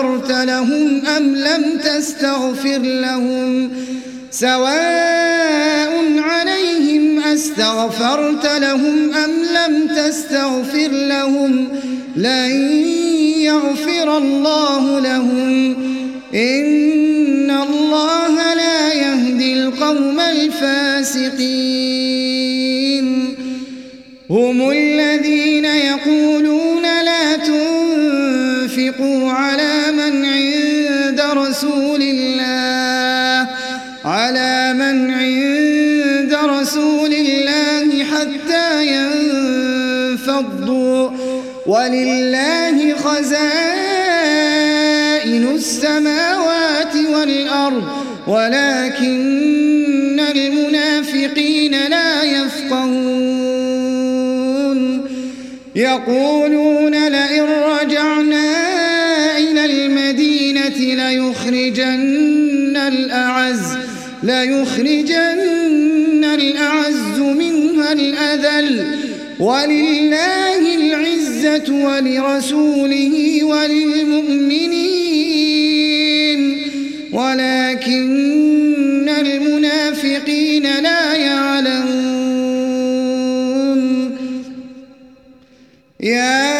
أستغفرت لهم أم لم تستغفر لهم سواء عليهم أستغفرت لهم أم لم تستغفر لهم لن يغفر الله لهم إن الله لا يهدي القوم الفاسقين هم الذين يقولون لا تنفقوا على رسول الله على من عند رسول الله حتى ينفضوا. ولله خزائن السماوات والأرض ولكن المنافقين لا يفقهون. يقولون لئن المدينة ليخرجن الأعز ليخرجن الأعز منها الأذل. ولله العزة ولرسوله وللمؤمنين. ولكن المنافقين لا يعلمون. يا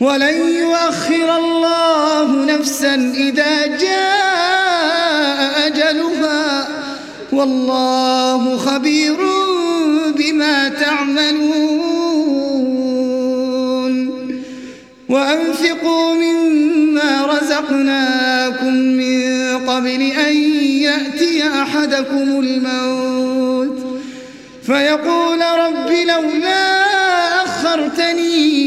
ولن يؤخر الله نفسا إذا جاء أجلها. والله خبير بما تعملون. وأنفقوا مما رزقناكم من قبل أن يأتي أحدكم الموت. فيقول رب لولا أخرتني